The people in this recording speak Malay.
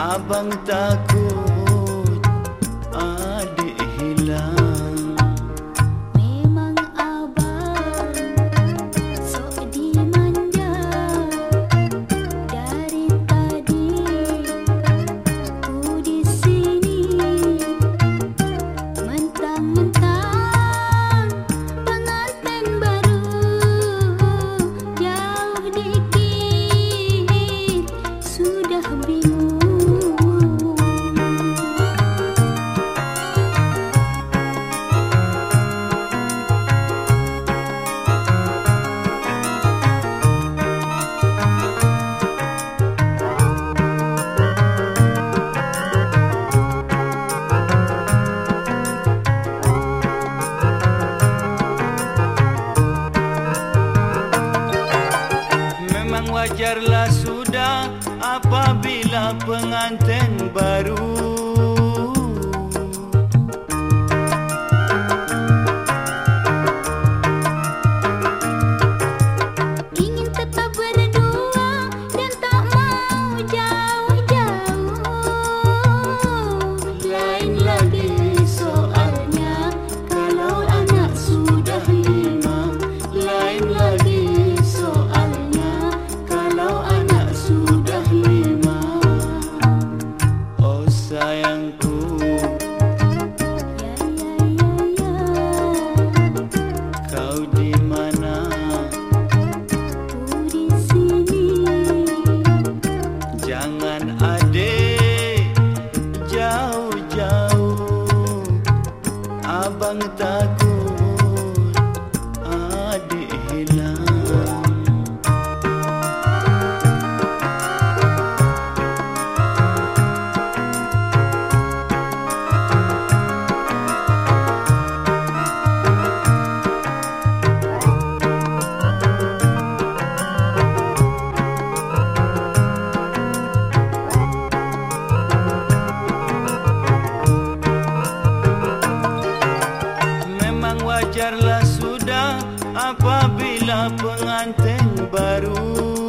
Abang takut yang wajarlah sudah apabila pengantin baru. abang takut. Wajarlah sudah apabila pengantin baru.